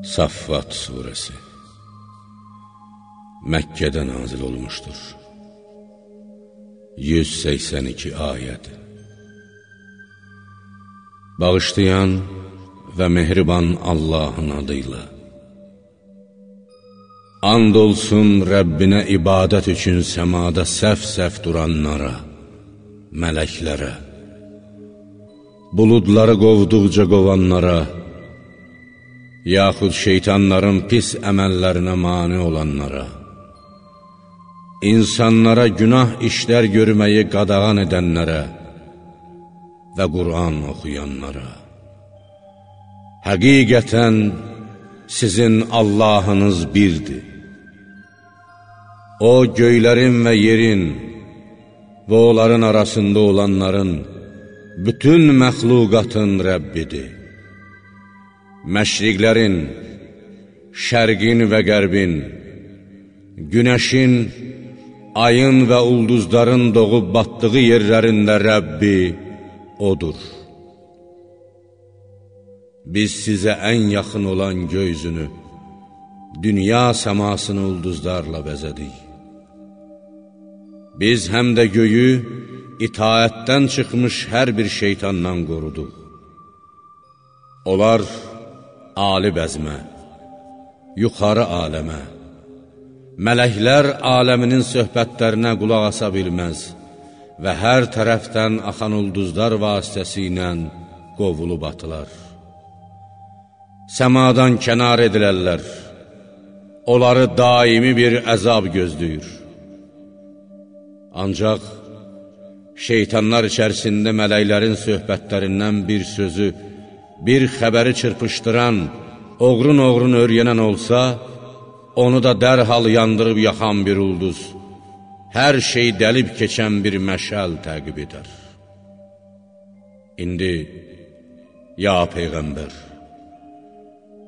Saffat Suresi. Məkkədə nazil olmuşdur. 182 ayəd Bağışlayan və mehriban Allahın adıyla And olsun Rəbbinə ibadət üçün səmada səf-səf duranlara, mələklərə, buludları qovduqca qovanlara, yaxud şeytanların pis əməllərinə mani olanlara, insanlara günah işlər görməyi qadağan edənlərə və Qur'an oxuyanlara. Həqiqətən sizin Allahınız birdir. O, göylərin və yerin və onların arasında olanların, bütün məxluqatın Rəbbidir. Məşriqlərin, şərqin və qərbin, günəşin, ayın və ulduzların doğub batdığı yerlərində Rəbbi O'dur. Biz sizə ən yaxın olan göyzünü, dünya səmasını ulduzlarla bəzədik. Biz həm də göyü itaətdən çıxmış hər bir şeytandan qoruduq. Onlar ali bəzmə, yuxarı aləmə, mələklər aləminin söhbətlərinə qulaq asa bilməz və hər tərəfdən axan ulduzlar vasitəsilə qovulub atılar. Səmadan kənar edilərlər, onları daimi bir əzab gözləyir. Ancaq şeytanlar içərisində mələklərin söhbətlərindən bir sözü, bir xəbəri çırpışdıran, oğrun-oğrun öyrənən olsa, onu da dərhal yandırıb yaxan bir ulduz, hər şey dəlib keçən bir məşəl təqib edər. İndi, ya Peyğəmbər,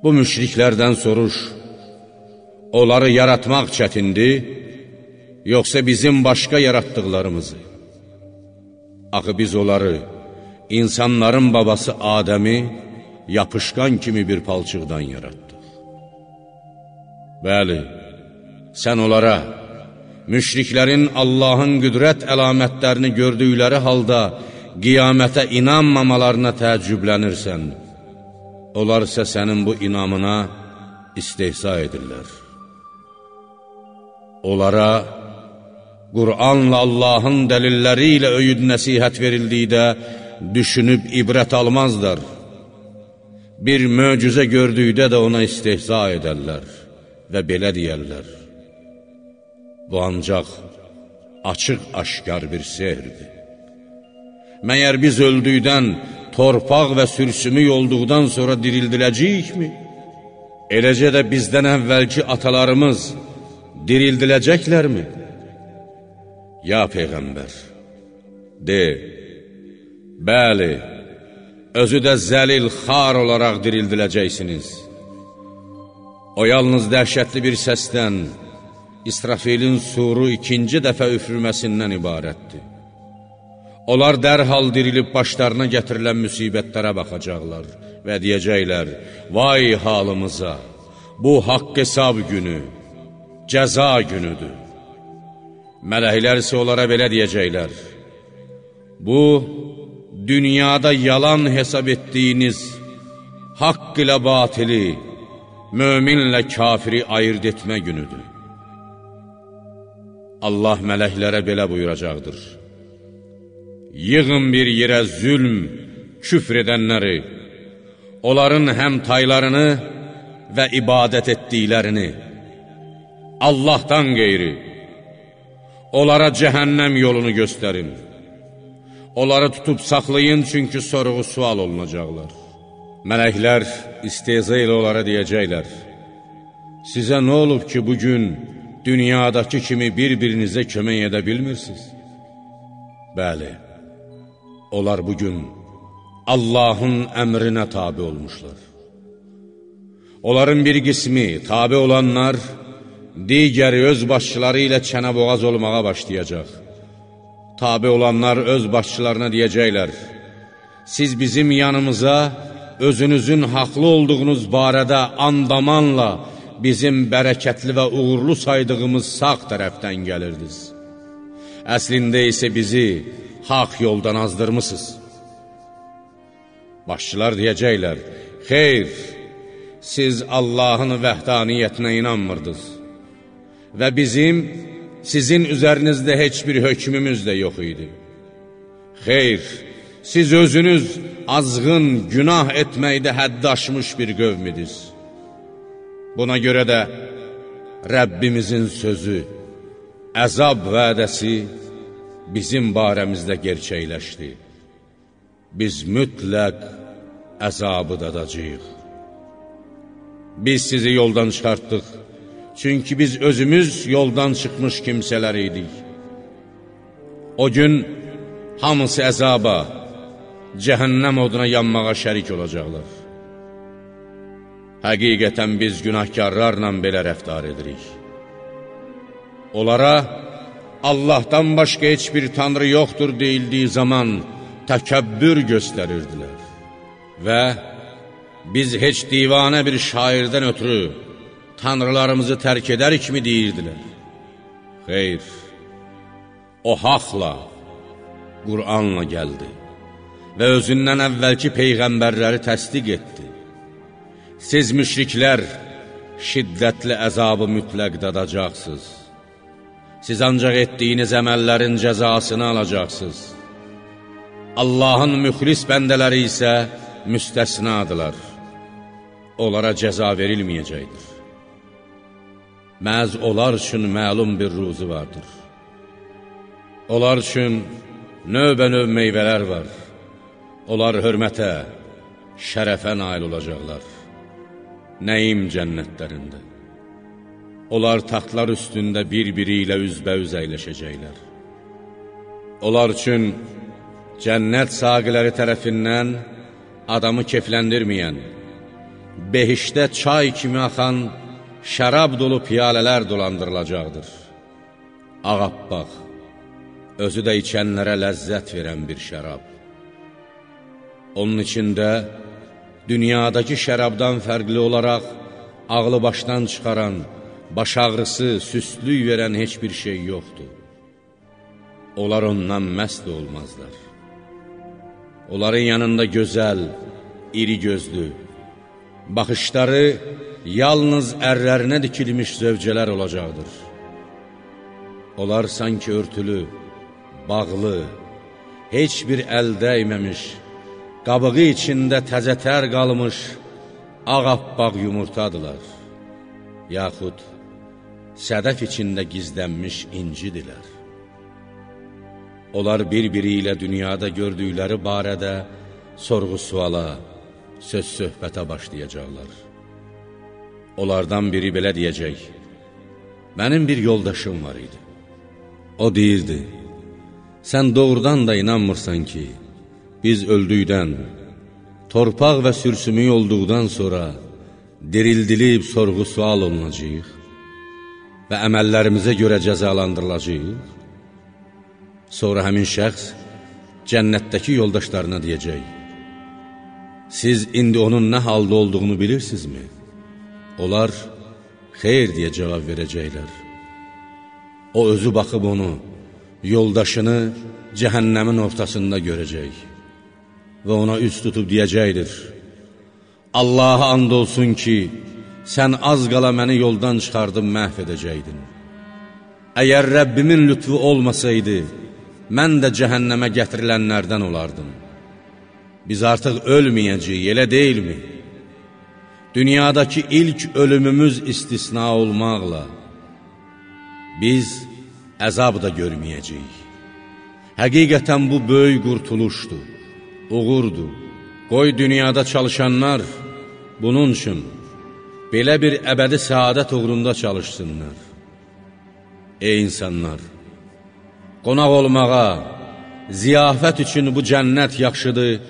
bu müşriklərdən soruş, onları yaratmaq çətindir, yoxsa bizim başqa yaratdıqlarımızı? Axı biz onları, insanların babası Adəmi, yapışqan kimi bir palçıqdan yaratdıq. Bəli, sən onlara, müşriklərin Allahın qüdrət əlamətlərini gördükləri halda qiyamətə inanmamalarına təəccüblənirsən. Onlar isə sənin bu inamına istehza edirlər. Onlara, Qur'anla Allahın dəlilləri ilə öyüd nəsihət verildikdə düşünüb ibrət almazlar. Bir möcüzə gördükdə də ona istehza edərlər və belə deyərlər. Bu ancaq açıq-aşkar bir sehirdir. Məyər biz öldükdən, torpaq və sürsümük olduqdan sonra dirildiləcəyikmi? Eləcə də bizdən əvvəlki atalarımız dirildiləcəklərmi? Ya Peyğəmbər, de, bəli, özü də zəlil xar olaraq dirildiləcəksiniz. O yalnız dəhşətli bir səsdən, İsrafilin suru ikinci dəfə üfürməsindən ibarətdir. Onlar dərhal dirilib başlarına gətirilən müsibətlərə baxacaqlar və deyəcəklər, vay halımıza, bu haqq hesab günü, cəza günüdür. Mələklər isə onlara belə deyəcəklər, bu, dünyada yalan hesab etdiyiniz haqq ilə batili, möminlə kafiri ayırt etmə günüdür. Allah mələklərə belə buyuracaqdır. Yığın bir yerə zülm, küfr edənləri, onların həm taylarını və ibadət etdiklərini, Allahdan qeyri, onlara cəhənnəm yolunu göstərin. Onları tutub saxlayın, çünki sorğu sual olunacaqlar. Mələklər isteza ilə onlara deyəcəklər, Sizə nə olub ki, bugün dünyadakı kimi bir-birinizə kömək edə bilmirsiniz? Bəli, onlar bugün Allahın əmrinə tabi olmuşlar. Onların bir qismi, tabi olanlar, digəri öz başçıları ilə çənəboğaz olmağa başlayacaq. Tabi olanlar öz başçılarına deyəcəklər, siz bizim yanımıza özünüzün haqlı olduğunuz barədə andamanla bizim bərəkətli və uğurlu saydığımız sağ tərəfdən gəlirdiniz. Əslində isə bizi haq yoldan azdırmısınız. Başçılar deyəcəklər, xeyr, siz Allahın vəhdaniyyətinə inanmırdınız və bizim sizin üzərinizdə heç bir hökmümüz də yox idi. Xeyr, siz özünüz azğın, günah etməkdə hədd aşmış bir qövmidiz. Buna görə də Rəbbimizin sözü, əzab vədəsi bizim barəmizdə gerçəkləşdi. Biz mütləq əzabı dadacaq. Biz sizi yoldan çıxartdıq, çünki biz özümüz yoldan çıxmış kimsələr idik. O gün hamısı əzaba, cəhənnəm oduna yanmağa şərik olacaqlar. Həqiqətən biz günahkarlarla belə rəftar edirik. Onlara Allahdan başqa heç bir tanrı yoxdur deyildiyi zaman təkəbbür göstərirdilər və biz heç divanə bir şairdən ötürü tanrılarımızı tərk edərikmi deyirdilər. Xeyr, o haqla, Qur'anla gəldi və özündən əvvəlki peyğəmbərləri təsdiq etdi. Siz müşriklər şiddətli əzabı mütləq dadacaqsınız. Siz ancaq etdiyiniz əməllərin cəzasını alacaqsınız. Allahın müxlis bəndələri isə müstəsnadılar. Onlara cəza verilməyəcəkdir. Məz onlar üçün məlum bir ruzu vardır. Onlar üçün növbə-növ meyvələr var. Onlar hörmətə, şərəfə nail olacaqlar nəyim cənnətlərində. Onlar taxtlar üstündə bir-biri ilə üzbəüz əyləşəcəklər. Onlar üçün cənnət saqiləri tərəfindən adamı kefləndirməyən, behişdə çay kimi axan şərab dolu piyalələr dolandırılacaqdır. Ağabbaq, özü də içənlərə ləzzət verən bir şərab. Onun içində dünyadakı şərabdan fərqli olaraq ağlı başdan çıxaran, baş ağrısı, süstlük verən heç bir şey yoxdur. Onlar ondan məst olmazlar. Onların yanında gözəl, iri gözlü, baxışları yalnız ərlərinə dikilmiş zövcələr olacaqdır. Onlar sanki örtülü, bağlı, heç bir əl dəyməmiş, qabığı içində təzətər qalmış ağappaq yumurtadılar, yaxud sədəf içində gizlənmiş incidilər. Onlar bir-biri ilə dünyada gördükləri barədə sorğu-suala, söz-söhbətə başlayacaqlar. Onlardan biri belə deyəcək, mənim bir yoldaşım var idi. O deyirdi, sən doğrudan da inanmırsan ki, biz öldükdən, torpaq və sürsümük olduqdan sonra dirildilib sorğu-sual olunacaq və əməllərimizə görə cəzalandırılacaq. Sonra həmin şəxs cənnətdəki yoldaşlarına deyəcək, Siz indi onun nə halda olduğunu bilirsinizmi? Onlar, xeyr deyə cavab verəcəklər. O özü baxıb onu, yoldaşını cəhənnəmin ortasında görəcək və ona üst tutub deyəcəkdir, Allaha and olsun ki, sən az qala məni yoldan çıxardıb məhv edəcəkdin. Əgər Rəbbimin lütfu olmasaydı, mən də cəhənnəmə gətirilənlərdən olardım. Biz artıq ölməyəcəyik, elə deyilmi? Dünyadakı ilk ölümümüz istisna olmaqla, biz əzab da görməyəcəyik. Həqiqətən bu böyük qurtuluşdur uğurdur. Qoy dünyada çalışanlar bunun üçün belə bir əbədi səadət uğrunda çalışsınlar. Ey insanlar! Qonaq olmağa, ziyafət üçün bu cənnət yaxşıdır,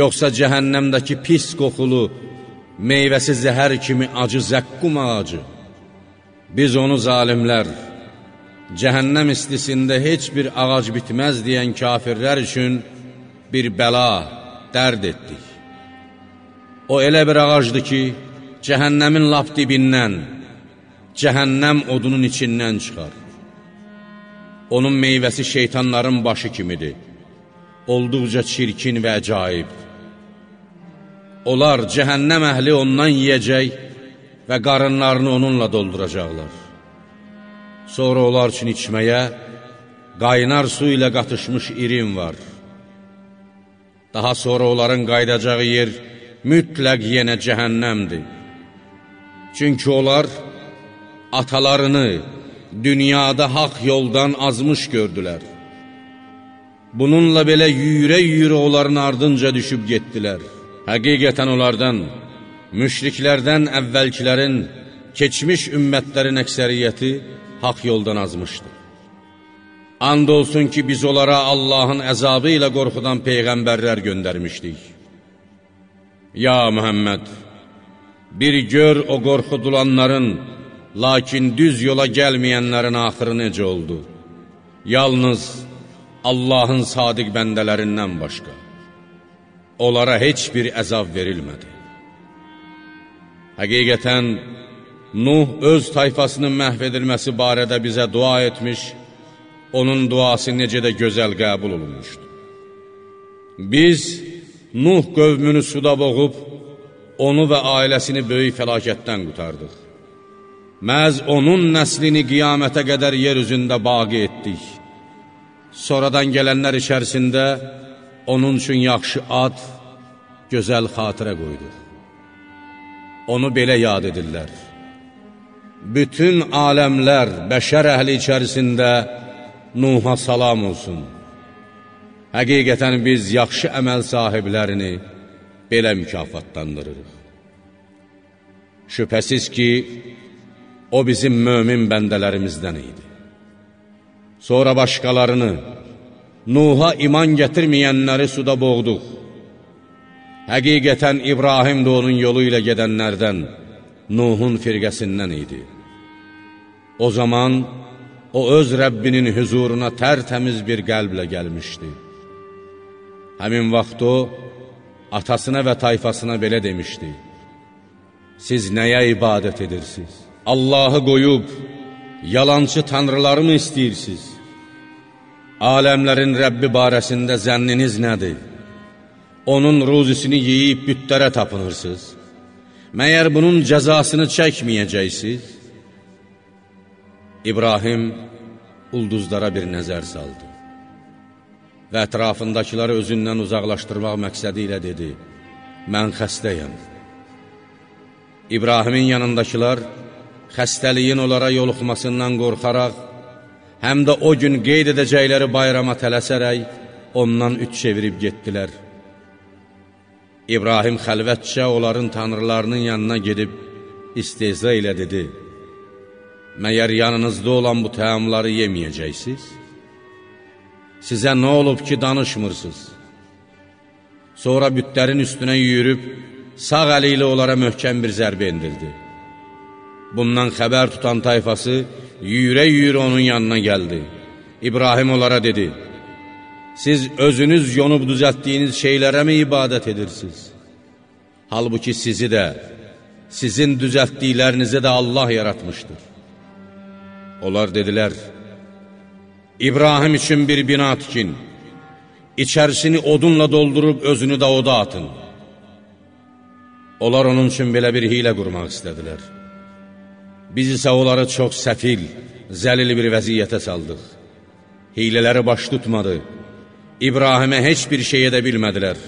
yoxsa cəhənnəmdəki pis qoxulu, meyvəsi zəhər kimi acı zəqqum ağacı. Biz onu zalimlər, cəhənnəm istisində heç bir ağac bitməz deyən kafirlər üçün bir bəla, dərd etdik. O elə bir ağacdır ki, cəhənnəmin lap dibindən, cəhənnəm odunun içindən çıxar. Onun meyvəsi şeytanların başı kimidir. Olduqca çirkin və əcaib. Onlar cəhənnəm əhli ondan yiyəcək və qarınlarını onunla dolduracaqlar. Sonra onlar üçün içməyə qaynar su ilə qatışmış irin var. Daha sonra onların qayıdacağı yer mütləq yenə cəhənnəmdir. Çünki onlar atalarını dünyada haq yoldan azmış gördülər. Bununla belə yüyürə-yüyürə onların ardınca düşüb getdilər. Həqiqətən onlardan, müşriklərdən əvvəlkilərin, keçmiş ümmətlərin əksəriyyəti haq yoldan azmışdır. And olsun ki, biz onlara Allahın əzabı ilə qorxudan peyğəmbərlər göndərmişdik. Ya Mühəmməd, bir gör o qorxudulanların, lakin düz yola gəlməyənlərin axırı necə oldu? Yalnız Allahın sadiq bəndələrindən başqa. Onlara heç bir əzab verilmədi. Həqiqətən, Nuh öz tayfasının məhv edilməsi barədə bizə dua etmiş, onun duası necə də gözəl qəbul olunmuşdu. Biz Nuh qövmünü suda boğub, onu və ailəsini böyük fəlakətdən qutardıq. Məz onun nəslini qiyamətə qədər yer üzündə baqi etdik. Sonradan gələnlər içərisində onun üçün yaxşı ad, gözəl xatirə qoyduq. Onu belə yad edirlər. Bütün aləmlər, bəşər əhli içərisində Nuh'a salam olsun. Həqiqətən biz yaxşı əməl sahiblərini belə mükafatlandırırıq. Şübhəsiz ki, o bizim mömin bəndələrimizdən idi. Sonra başqalarını, Nuh'a iman gətirməyənləri suda boğduq. Həqiqətən İbrahim də onun yolu ilə gedənlərdən, Nuhun firqəsindən idi. O zaman o öz Rəbbinin hüzuruna tərtəmiz bir qəlblə gəlmişdi. Həmin vaxt o, atasına və tayfasına belə demişdi, Siz nəyə ibadət edirsiniz? Allahı qoyub, yalancı tanrıları mı istəyirsiniz? Aləmlərin Rəbbi barəsində zənniniz nədir? Onun ruzisini yeyib bütlərə tapınırsınız. Məyər bunun cəzasını çəkməyəcəksiniz? İbrahim ulduzlara bir nəzər saldı və ətrafındakiləri özündən uzaqlaşdırmaq məqsədi ilə dedi, mən xəstəyəm. İbrahimin yanındakılar xəstəliyin onlara yoluxmasından qorxaraq, həm də o gün qeyd edəcəkləri bayrama tələsərək ondan üç çevirib getdilər. İbrahim xəlvətcə onların tanrılarının yanına gedib isteza ilə dedi, Məyər yanınızda olan bu təamları yeməyəcəksiniz? Sizə nə olub ki, danışmırsınız? Sonra bütlərin üstünə yürüb, sağ əli ilə onlara möhkəm bir zərbə indirdi. Bundan xəbər tutan tayfası yüyürə-yüyürə onun yanına gəldi. İbrahim onlara dedi, Siz özünüz yonub düzəltdiyiniz şeylərə mi ibadət edirsiniz? Halbuki sizi də, sizin düzəltdiklərinizi də Allah yaratmışdır. Onlar dedilər, İbrahim üçün bir bina tikin, içərisini odunla doldurub özünü də oda atın. Onlar onun üçün belə bir hilə qurmaq istədilər. Biz isə onları çox səfil, zəlil bir vəziyyətə saldıq. Hilələri baş tutmadı. İbrahimə heç bir şey edə bilmədilər.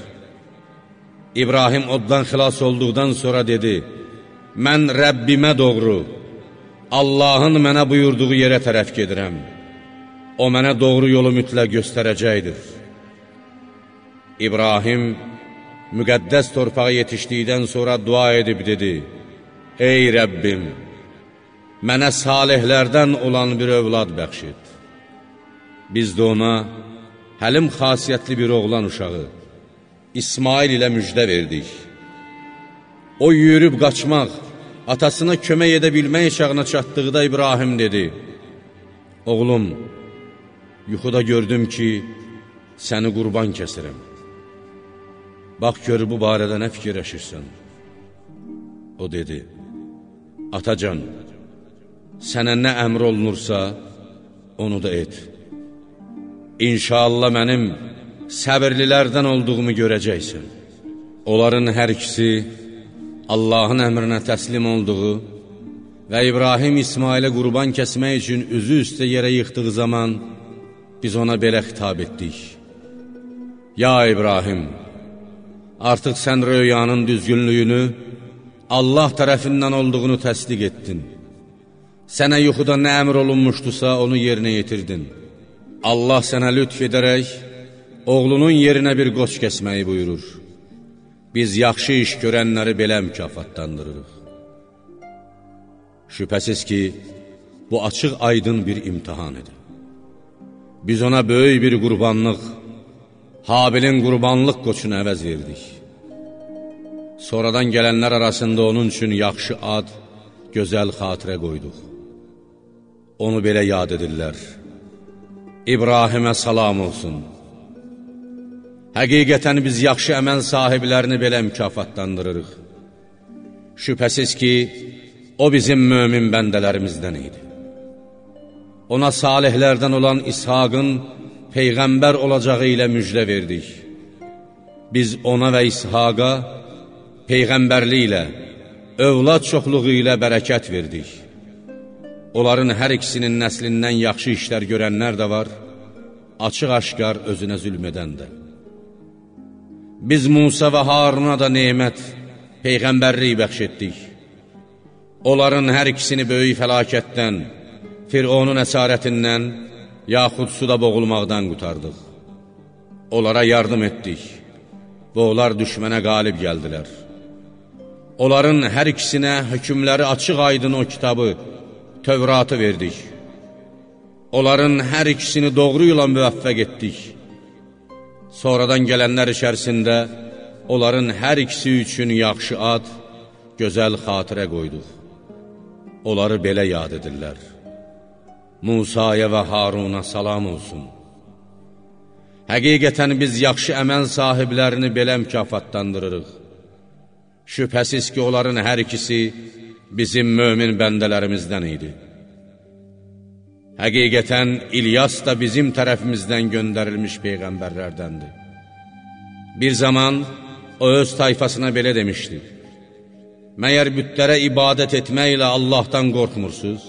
İbrahim oddan xilas olduqdan sonra dedi, Mən Rəbbimə doğru, Allahın mənə buyurduğu yerə tərəf gedirəm. O mənə doğru yolu mütləq göstərəcəkdir. İbrahim müqəddəs torpağa yetişdikdən sonra dua edib dedi, Ey Rəbbim, mənə salihlərdən olan bir övlad bəxş et. Biz də ona həlim xasiyyətli bir oğlan uşağı, İsmail ilə müjdə verdik. O yürüb qaçmaq, atasına kömək edə bilmək çağına çatdıqda İbrahim dedi, Oğlum, yuxuda gördüm ki, səni qurban kəsirəm. Bax gör bu barədə nə fikirləşirsən? O dedi, Atacan, sənə nə əmr olunursa, onu da et. İnşallah mənim səbirlilərdən olduğumu görəcəksən. Onların hər ikisi Allahın əmrinə təslim olduğu və İbrahim İsmailə qurban kəsmək üçün üzü üstə yerə yıxdığı zaman biz ona belə xitab etdik. Ya İbrahim, artıq sən röyanın düzgünlüyünü Allah tərəfindən olduğunu təsdiq etdin. Sənə yuxuda nə əmr olunmuşdusa, onu yerinə yetirdin. Allah sənə lütf edərək, oğlunun yerinə bir qoç kəsməyi buyurur. Biz yaxşı iş görənləri belə mükafatlandırırıq. Şübhəsiz ki, bu açıq aydın bir imtihan edir. Biz ona böyük bir qurbanlıq, Habilin qurbanlıq qoçunu əvəz verdik. Sonradan gələnlər arasında onun üçün yaxşı ad, gözəl xatirə qoyduq. Onu belə yad edirlər. İbrahimə salam olsun. Həqiqətən biz yaxşı əməl sahiblərini belə mükafatlandırırıq. Şübhəsiz ki, o bizim mömin bəndələrimizdən idi. Ona salihlərdən olan İshaqın Peyğəmbər olacağı ilə müjdə verdik. Biz ona və İshaqa Peyğəmbərliklə, övlad çoxluğu ilə bərəkət verdik. Onların hər ikisinin nəslindən yaxşı işlər görənlər də var, açıq-aşkar özünə zülm edən də. Biz Musa və Haruna da neymət, Peyğəmbərlik bəxş etdik. Onların hər ikisini böyük fəlakətdən, Fironun əsarətindən, yaxud suda boğulmaqdan qutardıq. Onlara yardım etdik və onlar düşmənə qalib gəldilər. Onların hər ikisinə hökmləri açıq aydın o kitabı, Tövratı verdik. Onların hər ikisini doğru yola müvəffəq etdik. Sonradan gələnlər içərisində onların hər ikisi üçün yaxşı ad, gözəl xatirə qoyduq. Onları belə yad edirlər. Musaya və Haruna salam olsun. Həqiqətən biz yaxşı əməl sahiblərini belə mükafatlandırırıq. Şübhəsiz ki, onların hər ikisi bizim mömin bəndələrimizdən idi. Həqiqətən İlyas da bizim tərəfimizdən göndərilmiş peyğəmbərlərdəndir. Bir zaman o öz tayfasına belə demişdi, Məyər bütlərə ibadət etməklə Allahdan qorxmursuz?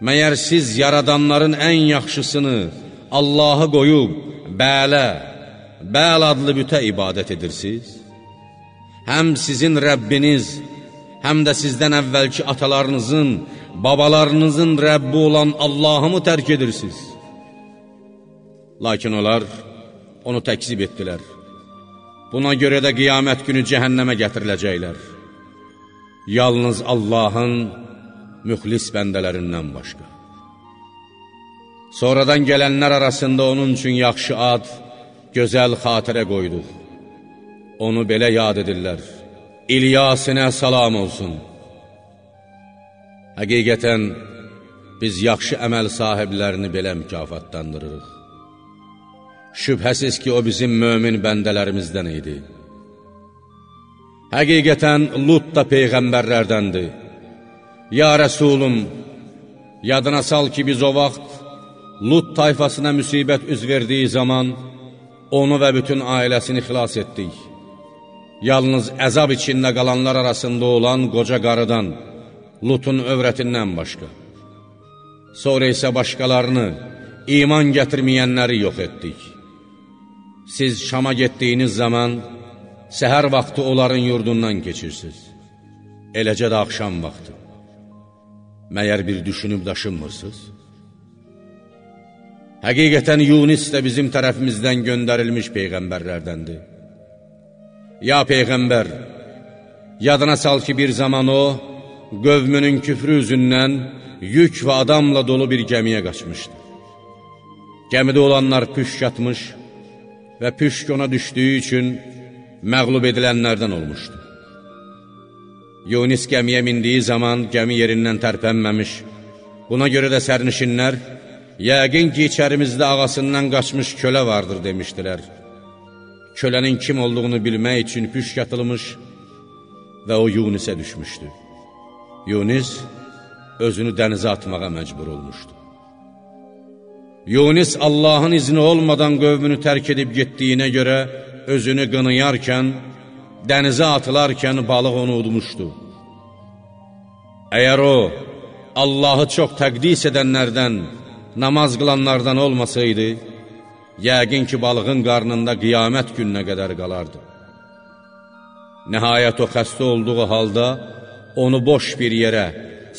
Məyər siz yaradanların ən yaxşısını Allahı qoyub, bələ, bəl adlı bütə ibadət edirsiniz? Həm sizin Rəbbiniz, həm də sizdən əvvəlki atalarınızın, babalarınızın Rəbbi olan Allahı mı tərk edirsiniz? Lakin onlar onu təkzib etdilər. Buna görə də qiyamət günü cəhənnəmə gətiriləcəklər. Yalnız Allahın müxlis bəndələrindən başqa. Sonradan gələnlər arasında onun üçün yaxşı ad, gözəl xatirə qoyduq. Onu belə yad edirlər. İlyasinə salam olsun. Həqiqətən, biz yaxşı əməl sahiblərini belə mükafatlandırırıq. Şübhəsiz ki, o bizim mömin bəndələrimizdən idi. Həqiqətən, Lut da peyğəmbərlərdəndir. Ya Rəsulum, yadına sal ki, biz o vaxt Lut tayfasına müsibət üz verdiyi zaman onu və bütün ailəsini xilas etdik. Yalnız əzab içində qalanlar arasında olan qoca qarıdan, Lutun övrətindən başqa. Sonra isə başqalarını, iman gətirməyənləri yox etdik. Siz Şama getdiyiniz zaman, səhər vaxtı onların yurdundan keçirsiniz. Eləcə də axşam vaxtı. Məyər bir düşünüb daşınmırsınız? Həqiqətən Yunis də bizim tərəfimizdən göndərilmiş peyğəmbərlərdəndir. Ya Peyğəmbər, yadına sal ki, bir zaman o, qövmünün küfrü üzündən yük və adamla dolu bir gəmiyə qaçmışdı. Gəmidə olanlar püşk atmış və püşk ona düşdüyü üçün məqlub edilənlərdən olmuşdu. Yunis gəmiyə mindiyi zaman gəmi yerindən tərpənməmiş, buna görə də sərnişinlər, yəqin ki, içərimizdə ağasından qaçmış kölə vardır demişdilər kölənin kim olduğunu bilmək üçün püşk atılmış və o Yunisə düşmüşdü. Yunis özünü dənizə atmağa məcbur olmuşdu. Yunis Allahın izni olmadan qövmünü tərk edib getdiyinə görə özünü qınıyarkən, dənizə atılarkən balıq onu udmuşdu. Əgər o, Allahı çox təqdis edənlərdən, namaz qılanlardan olmasaydı, yəqin ki, balığın qarnında qiyamət gününə qədər qalardı. Nəhayət o xəstə olduğu halda onu boş bir yerə,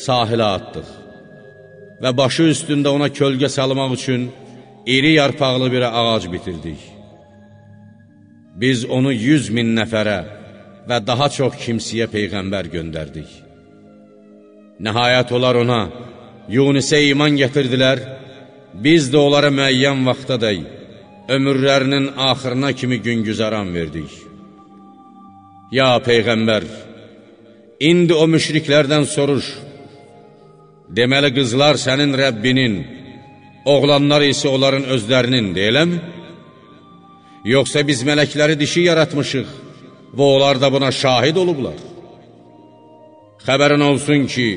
sahilə atdıq və başı üstündə ona kölgə salmaq üçün iri yarpaqlı bir ağac bitirdik. Biz onu yüz min nəfərə və daha çox kimsiyə Peyğəmbər göndərdik. Nəhayət onlar ona, Yunisə iman gətirdilər, biz də onlara müəyyən vaxta dəy, ömürlərinin axırına kimi gün güzaran verdik. Ya Peyğəmbər, indi o müşriklərdən soruş, deməli qızlar sənin Rəbbinin, oğlanlar isə onların özlərinin deyiləmi? Yoxsa biz mələkləri dişi yaratmışıq və onlar da buna şahid olublar. Xəbərin olsun ki,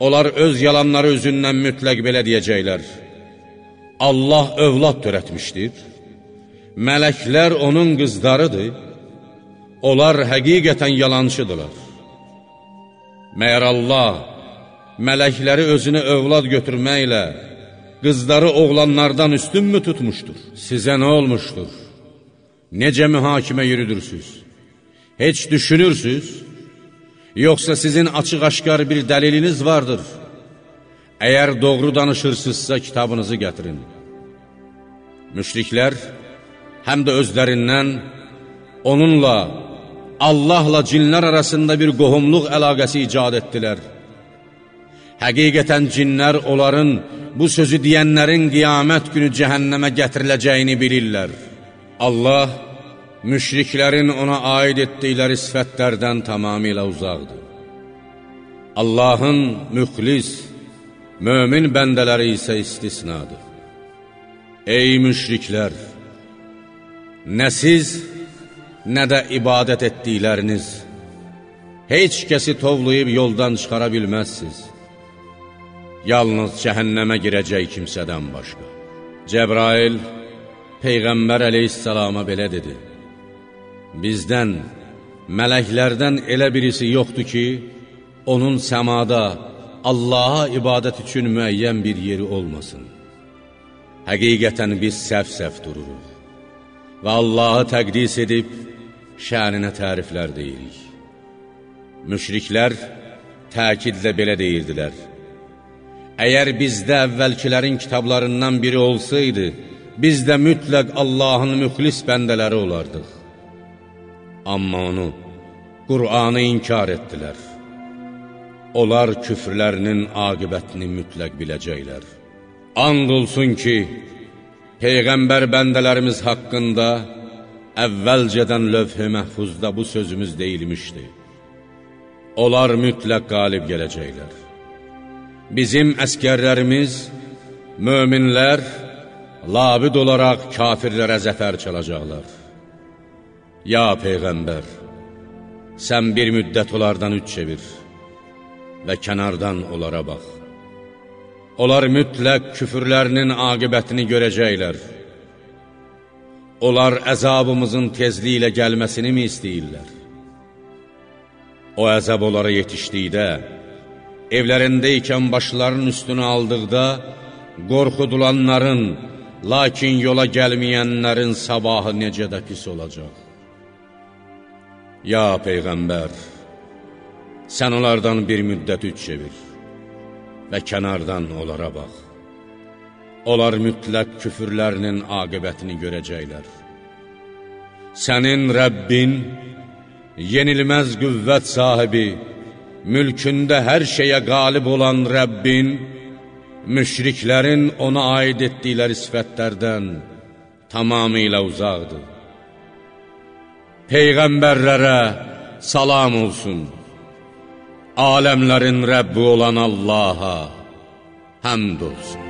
onlar öz yalanları üzündən mütləq belə deyəcəklər. Allah övlad törətmişdir, mələklər onun qızlarıdır, onlar həqiqətən yalancıdırlar. Məyər Allah mələkləri özünə övlad götürməklə qızları oğlanlardan üstünmü tutmuşdur? Sizə nə olmuşdur? necə mühakimə yürüdürsüz? Heç düşünürsüz? Yoxsa sizin açıq-aşkar bir dəliliniz vardır? Əgər doğru danışırsınızsa kitabınızı gətirin. Müşriklər həm də özlərindən onunla, Allahla cinlər arasında bir qohumluq əlaqəsi icad etdilər. Həqiqətən cinlər onların bu sözü deyənlərin qiyamət günü cəhənnəmə gətiriləcəyini bilirlər. Allah müşriklərin ona aid etdikləri sifətlərdən tamamilə uzaqdır. Allahın müxlis, mömin bəndələri isə istisnadır. Ey müşriklər! Nə siz, nə də ibadət etdikləriniz, heç kəsi tovlayıb yoldan çıxara bilməzsiz. Yalnız cəhənnəmə girəcək kimsədən başqa. Cəbrail, Peyğəmbər əleyhissalama belə dedi, Bizdən, mələklərdən elə birisi yoxdur ki, onun səmada Allaha ibadət üçün müəyyən bir yeri olmasın. Həqiqətən biz səhv-səhv dururuq və Allahı təqdis edib şəninə təriflər deyirik. Müşriklər təkidlə belə deyirdilər, Əgər bizdə əvvəlkilərin kitablarından biri olsaydı, biz də mütləq Allahın müxlis bəndələri olardıq. Amma onu, Qur'anı inkar etdilər. Onlar küfrlərinin aqibətini mütləq biləcəklər. And olsun ki, Peyğəmbər bəndələrimiz haqqında əvvəlcədən lövh-i məhfuzda bu sözümüz deyilmişdi. Onlar mütləq qalib gələcəklər. Bizim əskərlərimiz, möminlər, labid olaraq kafirlərə zəfər çalacaqlar. Ya Peyğəmbər, sən bir müddət onlardan üç çevir və kənardan onlara bax. Onlar mütləq küfürlərinin aqibətini görəcəklər. Onlar əzabımızın tezliyi ilə gəlməsini mi istəyirlər? O əzab onlara yetişdikdə, evlərində ikən başlarının üstünü aldıqda, qorxudulanların, Lakin yola gəlməyənlərin sabahı necə də pis olacaq. Ya Peyğəmbər, sən onlardan bir müddət üç çevir və kənardan onlara bax. Onlar mütləq küfürlərinin aqibətini görəcəklər. Sənin Rəbbin, yenilməz qüvvət sahibi, mülkündə hər şeyə qalib olan Rəbbin, müşriklərin ona aid etdikləri sifətlərdən tamamilə uzaqdır. Peyğəmbərlərə salam olsun, aləmlərin Rəbbi olan Allaha həmd olsun.